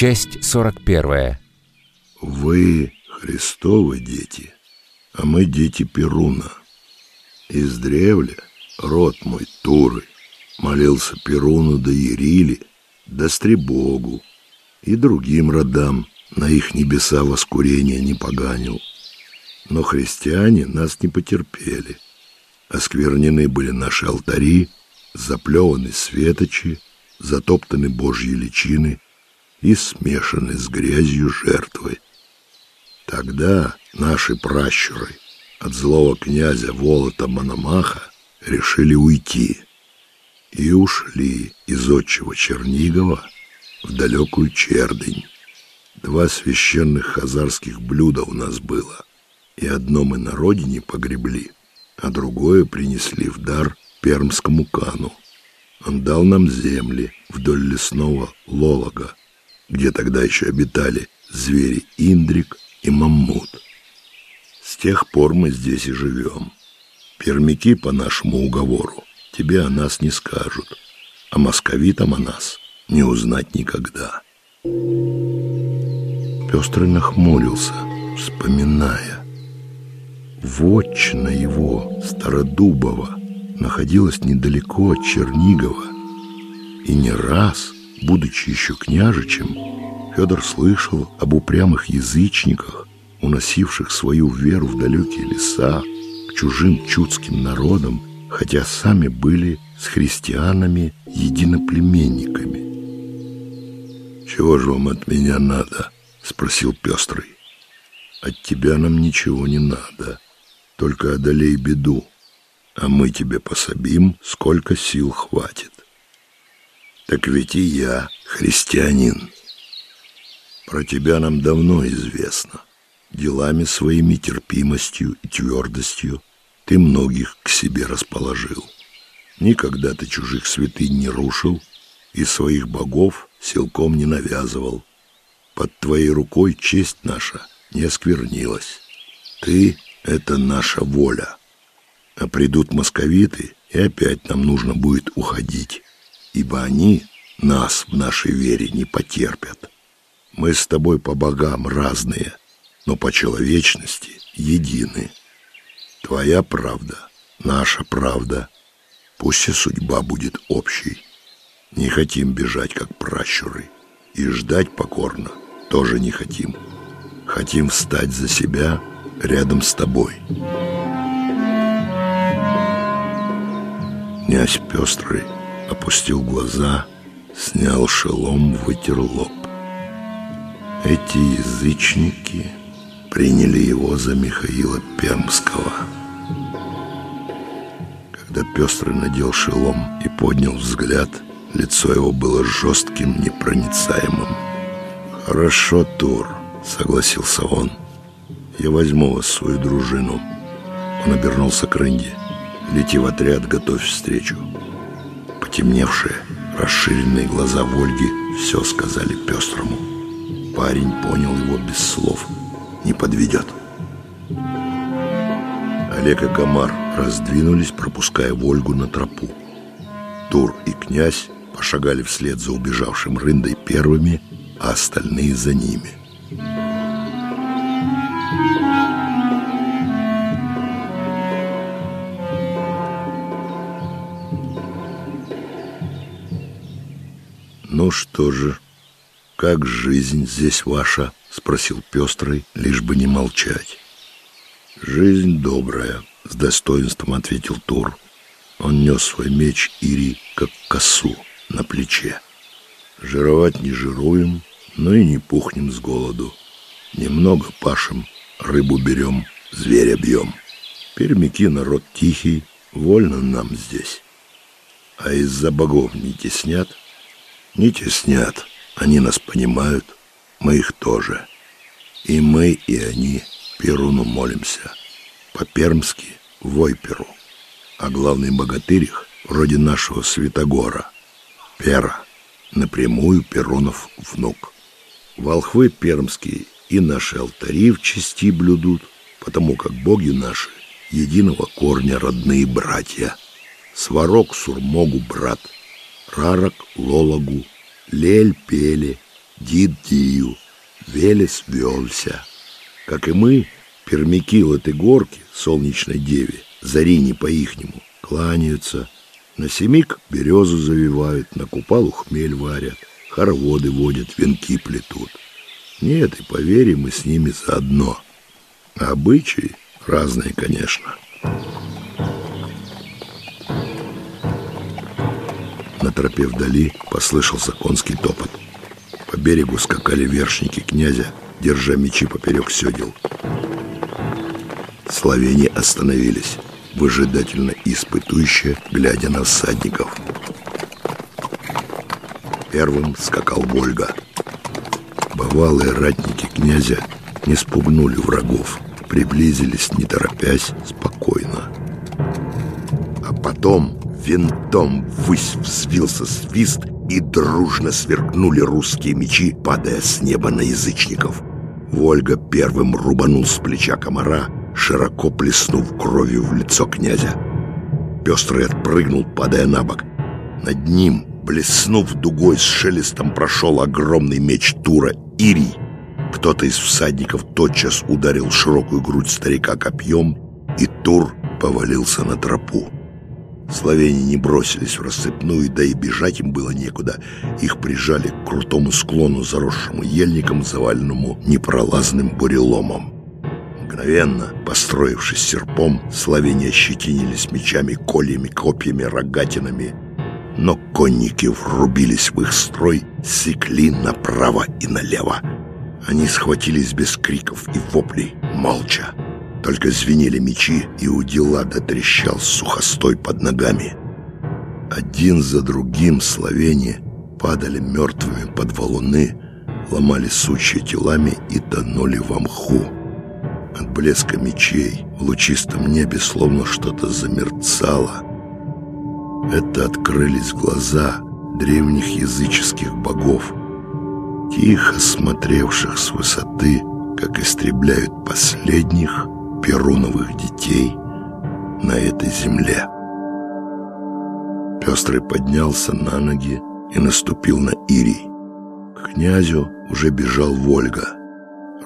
Часть 41. Вы Христовы дети, а мы дети Перуна. Издревле род мой Туры молился Перуну да Ерили, да Стребогу и другим родам на их небеса воскурения не поганил. Но христиане нас не потерпели. Осквернены были наши алтари, заплеваны светочи, затоптаны божьи личины и смешаны с грязью жертвы. Тогда наши пращуры от злого князя Волота Мономаха решили уйти и ушли из отчего Чернигова в далекую Чердынь. Два священных хазарских блюда у нас было, и одно мы на родине погребли, а другое принесли в дар пермскому кану. Он дал нам земли вдоль лесного лолога, где тогда еще обитали звери Индрик и Маммут. С тех пор мы здесь и живем. Пермяки по нашему уговору тебе о нас не скажут, а московитам о нас не узнать никогда. Пестрый нахмурился, вспоминая. Вотчина его, Стародубова, находилась недалеко от Чернигова. И не раз, будучи еще княжичем, Федор слышал об упрямых язычниках, уносивших свою веру в далекие леса, к чужим чудским народам, хотя сами были с христианами единоплеменниками. «Чего же вам от меня надо?» — спросил Пестрый. «От тебя нам ничего не надо, только одолей беду, а мы тебе пособим, сколько сил хватит». «Так ведь и я христианин. Про тебя нам давно известно. Делами своими, терпимостью и твердостью ты многих к себе расположил. Никогда ты чужих святынь не рушил и своих богов силком не навязывал. Под твоей рукой честь наша не осквернилась. Ты — это наша воля. А придут московиты, и опять нам нужно будет уходить, ибо они нас в нашей вере не потерпят. Мы с тобой по богам разные, но по человечности едины. Твоя правда, наша правда. Пусть и судьба будет общей. Не хотим бежать, как пращуры, и ждать покорно — тоже не хотим. Хотим встать за себя рядом с тобой. Князь Пестрый опустил глаза, снял шелом, вытер лоб. Эти язычники приняли его за Михаила Пермского. Когда Пестрый надел шелом и поднял взгляд, лицо его было жестким, непроницаемым. «Хорошо, Тур», — согласился он. «Я возьму вас в свою дружину». Он обернулся к Рынде. «Лети в отряд, готовь встречу». Потемневшие, расширенные глаза Вольги все сказали пестрому. Парень понял его без слов. Не подведет. Олег и Комар раздвинулись, пропуская Вольгу на тропу. Тур и князь пошагали вслед за убежавшим Рындой первыми, а остальные за ними. «Ну что же, как жизнь здесь ваша?» — спросил Пестрый, лишь бы не молчать. «Жизнь добрая», — с достоинством ответил Тур. Он нес свой меч Ири, как косу, на плече. «Жировать не жируем, но и не пухнем с голоду. Немного пашем, рыбу берем, зверя бьем. Пермяки народ тихий, вольно нам здесь. А из-за богов не теснят? Не теснят, они нас понимают, мы их тоже. И мы, и они Перуну молимся. По-пермски Войперу. А главный богатырь их, вроде нашего Святогора, Пера, напрямую Перунов внук. Волхвы пермские и наши алтари в чести блюдут, потому как боги наши единого корня родные братья. Сварог Сурмогу брат, Рарок Лологу, Лель Пеле, дід дію, Велес велся. Как и мы, пермяки горки солнечной деве, Зарине по-ихнему, кланяются, на семик березу завивают, на купалу хмель варят, хороводы водят, венки плетут. Нет, и поверь, мы с ними заодно. А обычаи разные, конечно. На тропе вдали послышался конский топот. По берегу скакали вершники князя, держа мечи поперек седел. Словени остановились, выжидательно испытующе, глядя на всадников. Первым скакал Вольга. Бывалые ратники князя не спугнули врагов, приблизились, не торопясь, спокойно. А потом винтом ввысь взвился свист, и дружно сверкнули русские мечи, падая с неба на язычников. Вольга первым рубанул с плеча комара, широко плеснув кровью в лицо князя. Пестрый отпрыгнул, падая на бок. Над ним, блеснув дугой, с шелестом прошел огромный меч Тура Ирий. Кто-то из всадников тотчас ударил широкую грудь старика копьем, и Тур повалился на тропу. Словени не бросились в рассыпную, да и бежать им было некуда. Их прижали к крутому склону, заросшему ельником, заваленному непролазным буреломом. Мгновенно, построившись серпом, словени ощетинились мечами, кольями, копьями, рогатинами. Но конники врубились в их строй, секли направо и налево. Они схватились без криков и воплей, молча. Только звенели мечи, и у дела дотрещал сухостой под ногами. Один за другим словени падали мертвыми под валуны, ломали сучья телами и тонули в мху. От блеска мечей в лучистом небе словно что-то замерцало. Это открылись глаза древних языческих богов, тихо смотревших с высоты, как истребляют последних перуновых детей на этой земле. Пестрый поднялся на ноги и наступил на Ирий. К князю уже бежал Вольга.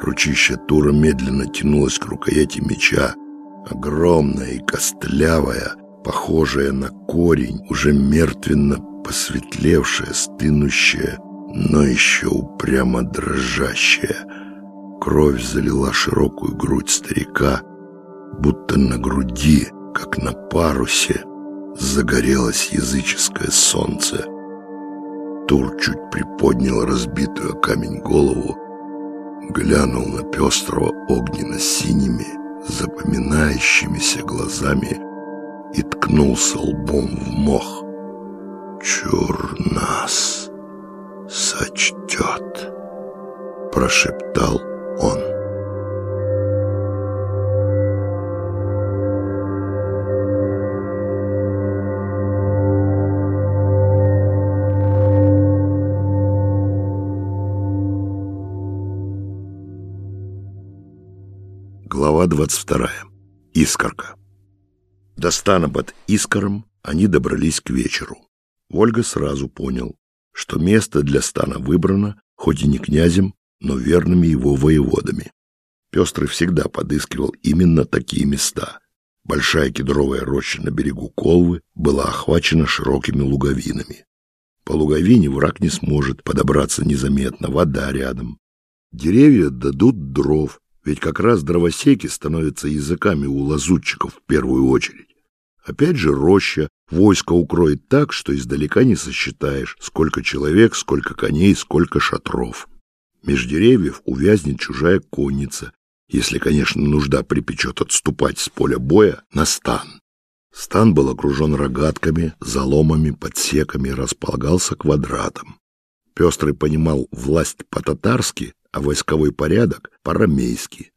Ручище Тура медленно тянулось к рукояти меча, огромная и костлявая, похожая на корень, уже мертвенно посветлевшая, стынущая, но еще упрямо дрожащая — Кровь залила широкую грудь старика, будто на груди, как на парусе, загорелось языческое солнце. Тур чуть приподнял разбитую камень голову, глянул на пестрого огненно-синими, запоминающимися глазами и ткнулся лбом в мох. «Чур нас сочтет», — прошептал 22. Искорка. До стана под Искором они добрались к вечеру. Ольга сразу понял, что место для стана выбрано, хоть и не князем, но верными его воеводами. Пестрый всегда подыскивал именно такие места. Большая кедровая роща на берегу Колвы была охвачена широкими луговинами. По луговине враг не сможет подобраться незаметно, вода рядом. Деревья дадут дров, ведь как раз дровосеки становятся языками у лазутчиков в первую очередь. Опять же роща, войско укроет так, что издалека не сосчитаешь, сколько человек, сколько коней, сколько шатров. Меж деревьев увязнет чужая конница, если, конечно, нужда припечет отступать с поля боя на стан. Стан был окружен рогатками, заломами, подсеками и располагался квадратом. Пестрый понимал власть по-татарски, а войсковой порядок по-рамейски.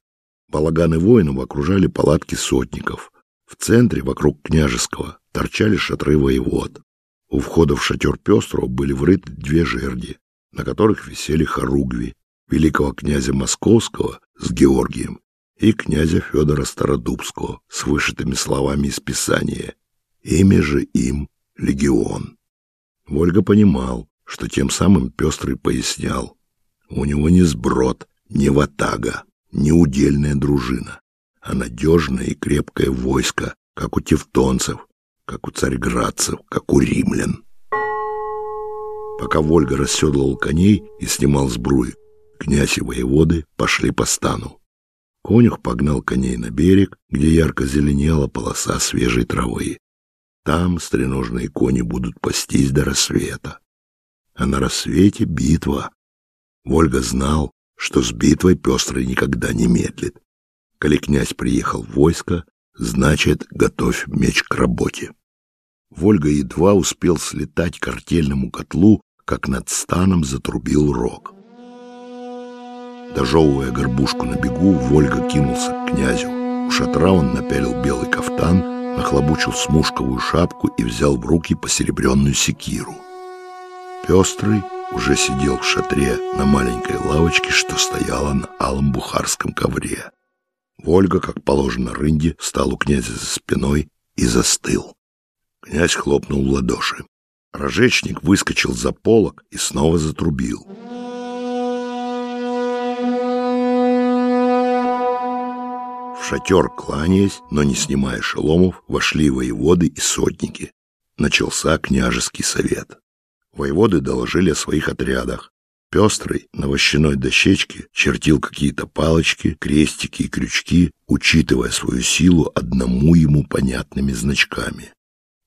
Балаганы воинов окружали палатки сотников. В центре, вокруг княжеского, торчали шатры воевод. У входа в шатер Пестрого были врыты две жерди на которых висели хоругви великого князя Московского с Георгием и князя Федора Стародубского с вышитыми словами из Писания. Имя же им — Легион. Вольга понимал, что тем самым Пестрый пояснял. У него не сброд, не ватага, не удельная дружина, а надежное и крепкое войско, как у тевтонцев, как у царьградцев, как у римлян. Пока Вольга расседлал коней и снимал сбруи, князь и воеводы пошли по стану. Конюх погнал коней на берег, где ярко зеленела полоса свежей травы. Там стреножные кони будут пастись до рассвета. А на рассвете битва. Вольга знал, что с битвой пестрый никогда не медлит. Коли князь приехал в войско, значит, готовь меч к работе. Вольга едва успел слетать к артельному котлу, как над станом затрубил рог. Дожевывая горбушку на бегу, Вольга кинулся к князю. У шатра он напялил белый кафтан, нахлобучил смушковую шапку и взял в руки посеребренную секиру. Пестрый уже сидел в шатре на маленькой лавочке, что стояла на алом бухарском ковре. Вольга, как положено рынде, стал у князя за спиной и застыл. Князь хлопнул в ладоши. Рожечник выскочил за полок и снова затрубил. В шатер, кланяясь, но не снимая шеломов, вошли воеводы и сотники. Начался княжеский совет. Воеводы доложили о своих отрядах. Пестрый на вощаной дощечке чертил какие-то палочки, крестики и крючки, учитывая свою силу одному ему понятными значками.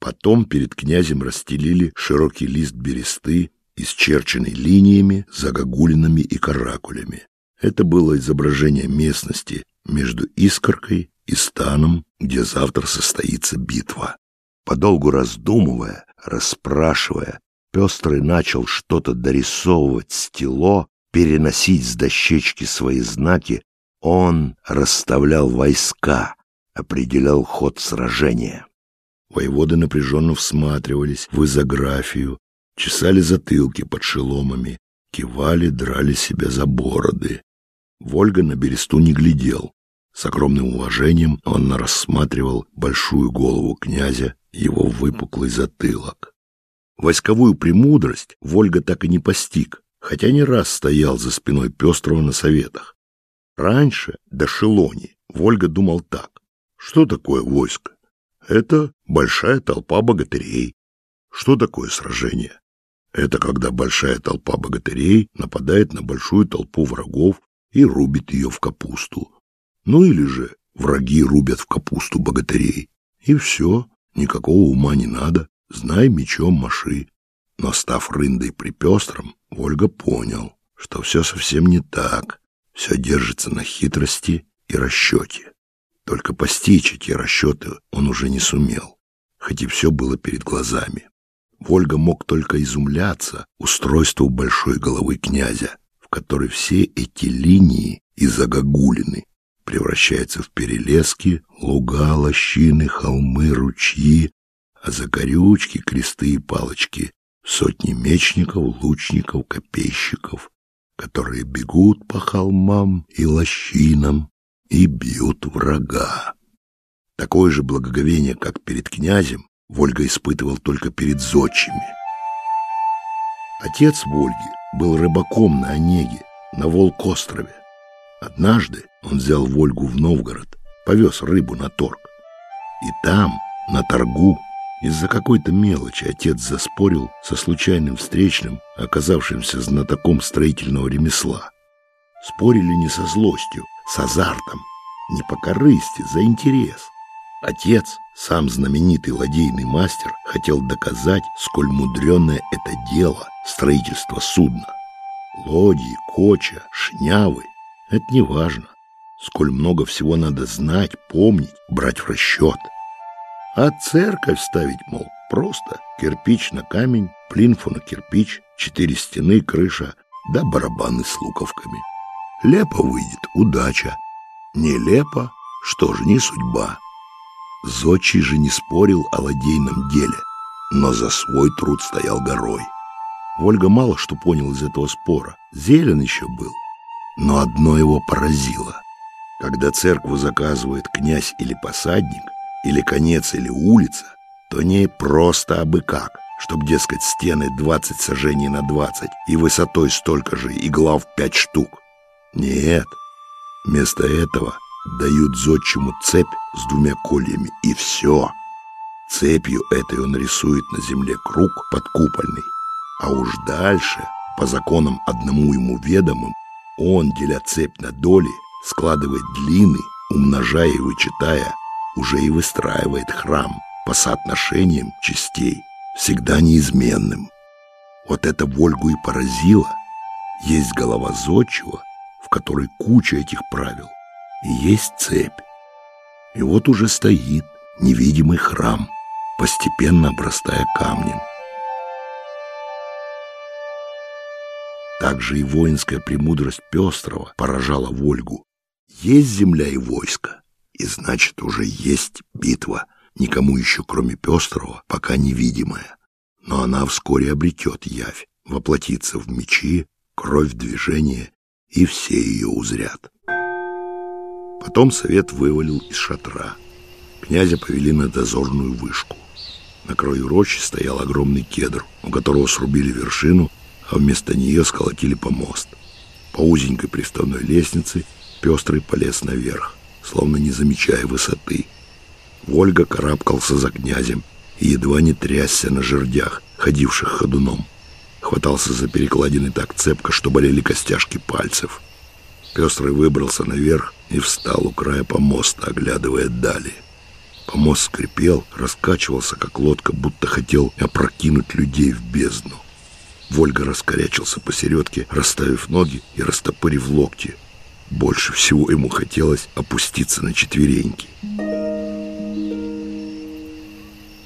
Потом перед князем расстелили широкий лист бересты, исчерченный линиями, загогулинами и каракулями. Это было изображение местности между Искоркой и станом, где завтра состоится битва. Подолгу раздумывая, расспрашивая, Пестрый начал что-то дорисовывать стело, переносить с дощечки свои знаки. Он расставлял войска, определял ход сражения. Воеводы напряженно всматривались в изографию, чесали затылки под шеломами, кивали, драли себя за бороды. Вольга на бересту не глядел. С огромным уважением он рассматривал большую голову князя, его выпуклый затылок. Войсковую премудрость Вольга так и не постиг, хотя не раз стоял за спиной Пестрого на советах. Раньше, до Шелони, Вольга думал так. Что такое войско? Это большая толпа богатырей. Что такое сражение? Это когда большая толпа богатырей нападает на большую толпу врагов и рубит ее в капусту. Ну или же враги рубят в капусту богатырей. И все, никакого ума не надо знай мечом маши. Но став рындой при пестром, Вольга понял, что все совсем не так. Все держится на хитрости и расчете. Только постичь эти расчеты он уже не сумел, хоть и все было перед глазами. Вольга мог только изумляться устройству большой головы князя, в которой все эти линии и загогулины превращаются в перелески, луга, лощины, холмы, ручьи, а закорючки, кресты и палочки сотни мечников, лучников, копейщиков, которые бегут по холмам и лощинам и бьют врага. Такое же благоговение, как перед князем, Вольга испытывал только перед зодчими. Отец Вольги был рыбаком на Онеге, на Волк-острове. Однажды он взял Вольгу в Новгород, повез рыбу на торг. И там, на торгу, из-за какой-то мелочи отец заспорил со случайным встречным, оказавшимся знатоком строительного ремесла. Спорили не со злостью, с азартом, не по корысти, за интерес. Отец, сам знаменитый ладейный мастер, хотел доказать, сколь мудреное это дело строительство судна. Лодьи, коча, шнявы — это не важно. Сколь много всего надо знать, помнить, брать в расчет — а церковь ставить, мол, просто кирпич на камень, плинфу на кирпич, четыре стены, крыша, да барабаны с луковками. Лепо выйдет удача, нелепо, что же не судьба. Зодчий же не спорил о ладейном деле, но за свой труд стоял горой. Вольга мало что понял из этого спора, зелен еще был, но одно его поразило. Когда церкву заказывает князь или посадник — или конец, или улица, то не просто абы как, чтоб, дескать, стены 20 сажений на 20 и высотой столько же, и глав 5 штук. Нет, вместо этого дают зодчему цепь с двумя кольями, и все. Цепью этой он рисует на земле круг подкупольный, а уж дальше, по законам одному ему ведомым, он, деля цепь на доли, складывает длины, умножая и вычитая, уже и выстраивает храм по соотношениям частей, всегда неизменным. Вот это Вольгу и поразило. Есть голова зодчего, в которой куча этих правил, и есть цепь. И вот уже стоит невидимый храм, постепенно обрастая камнем. Также и воинская премудрость Пестрова поражала Вольгу. Есть земля и войско, и значит уже есть битва, никому еще кроме Пестрова пока невидимая. Но она вскоре обретет явь, воплотится в мечи, кровь движения, и все ее узрят. Потом совет вывалил из шатра. Князя повели на дозорную вышку. На краю рощи стоял огромный кедр, у которого срубили вершину а вместо нее сколотили помост. По узенькой приставной лестнице пестрый полез наверх, словно не замечая высоты. Вольга карабкался за князем и едва не трясся на жердях, ходивших ходуном. Хватался за перекладины так цепко, что болели костяшки пальцев. Пестрый выбрался наверх и встал у края помоста, оглядывая дали. Помост скрипел, раскачивался, как лодка, будто хотел опрокинуть людей в бездну. Вольга раскорячился посередке, расставив ноги и растопырив локти. Больше всего ему хотелось опуститься на четвереньки.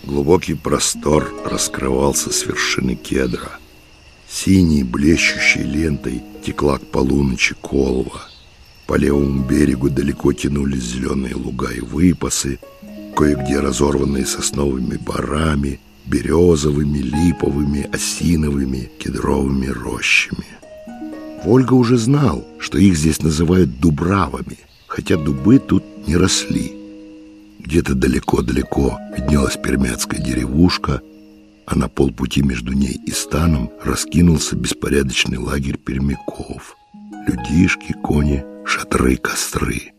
Глубокий простор раскрывался с вершины кедра. Синей блещущей лентой текла к полуночи колва. По левому берегу далеко тянулись зеленые луга и выпасы, кое-где разорванные сосновыми барами, березовыми, липовыми, осиновыми, кедровыми рощами. Вольга уже знал, что их здесь называют дубравами, хотя дубы тут не росли. Где-то далеко-далеко виднелась пермяцкая деревушка, а на полпути между ней и станом раскинулся беспорядочный лагерь пермяков. Людишки, кони, шатры, костры.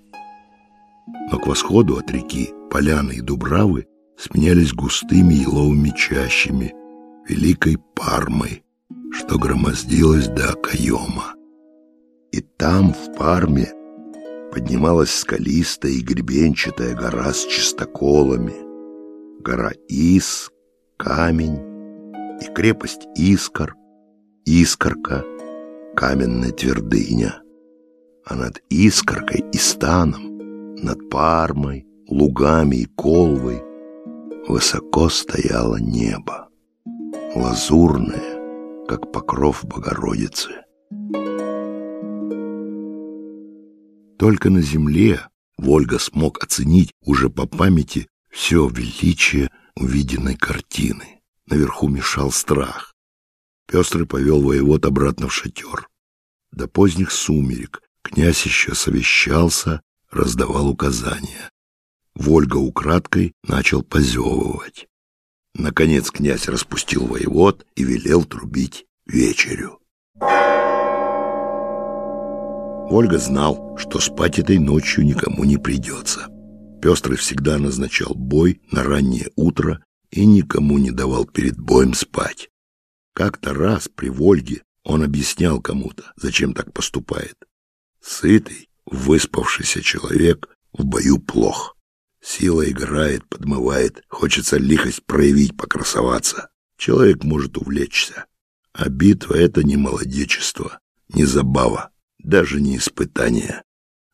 Но к восходу от реки поляны и дубравы сменялись густыми еловыми чащами, великой Пармой, что громоздилось до окоема. И там, в Парме, поднималась скалистая и гребенчатая гора с чистоколами, гора Ис, камень и крепость Искор, Искорка, каменная твердыня. А над Искоркой и станом, над Пармой, лугами и колвой Высоко стояло небо, лазурное, как покров Богородицы. Только на земле Вольга смог оценить уже по памяти все величие увиденной картины. Наверху мешал страх. Пестрый повел воевод обратно в шатер. До поздних сумерек князь еще совещался, раздавал указания. Вольга украдкой начал позевывать. Наконец князь распустил воевод и велел трубить вечерю. Ольга знал, что спать этой ночью никому не придется. Пестрый всегда назначал бой на раннее утро и никому не давал перед боем спать. Как-то раз при Вольге он объяснял кому-то, зачем так поступает. Сытый, выспавшийся человек в бою плох. Сила играет, подмывает, хочется лихость проявить, покрасоваться. Человек может увлечься. А битва — это не молодечество, не забава, даже не испытание.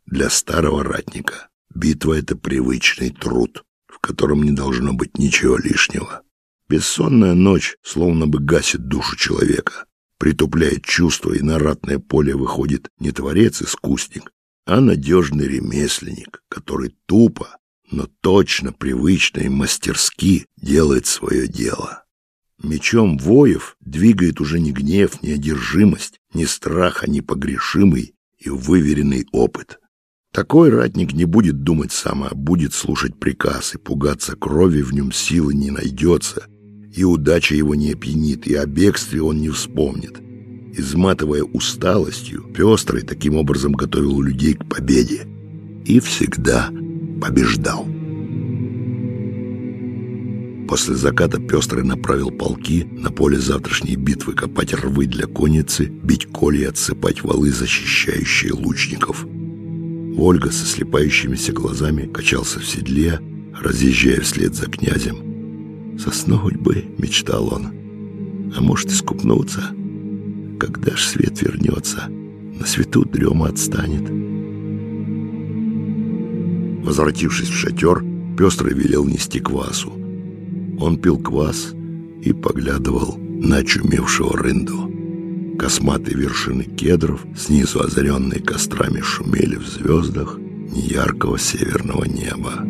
Для старого ратника битва — это привычный труд, в котором не должно быть ничего лишнего. Бессонная ночь словно бы гасит душу человека, притупляет чувства, и на ратное поле выходит не творец-искусник, а надежный ремесленник, который тупо, но точно, привычно и мастерски делает свое дело. Мечом воев двигает уже не гнев, не одержимость, не страх, а непогрешимый и выверенный опыт. Такой ратник не будет думать сам, а будет слушать приказ, и пугаться крови в нем силы не найдется, И удача его не опьянит, и о бегстве он не вспомнит. Изматывая усталостью, Пестрый таким образом готовил людей к победе. И всегда побеждал. После заката Пестрый направил полки на поле завтрашней битвы копать рвы для конницы, бить коли и отсыпать валы, защищающие лучников. Ольга со слепающимися глазами качался в седле, разъезжая вслед за князем. «Соснуть бы», — мечтал он, — «а может, искупнуться? Когда ж свет вернется, на свету дрема отстанет». Возвратившись в шатер, Пестрый велел нести квасу. Он пил квас и поглядывал на очумевшего рынду. Косматые вершины кедров, снизу озаренные кострами, шумели в звездах неяркого северного неба.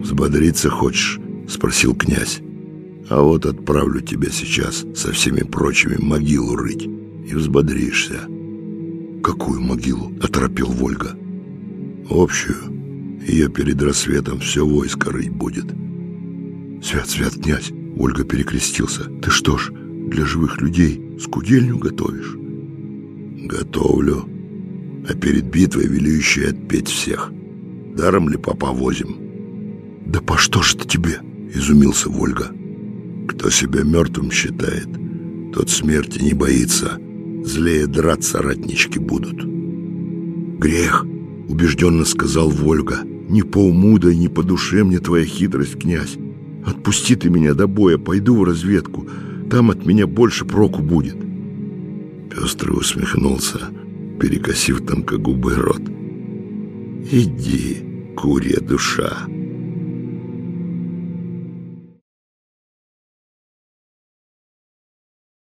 «Взбодриться хочешь?» — спросил князь. «А вот отправлю тебя сейчас со всеми прочими могилу рыть, и взбодришься». «Какую могилу?» — оторопил Вольга. «Общую, ее перед рассветом все войско рыть будет. Свят, свят, князь, Ольга перекрестился. Ты что ж, для живых людей скудельню готовишь? Готовлю. А перед битвой велю еще отпеть всех. Даром ли попа возим? Да по что ж это тебе? Изумился Вольга. Кто себя мертвым считает, тот смерти не боится. Злее драться ратнички будут. Грех, убежденно сказал Вольга. Не по уму, да и не по душе мне твоя хитрость, князь. Отпусти ты меня до боя, пойду в разведку. Там от меня больше проку будет. Пестрый усмехнулся, перекосив тонкогубый рот. Иди, курья душа.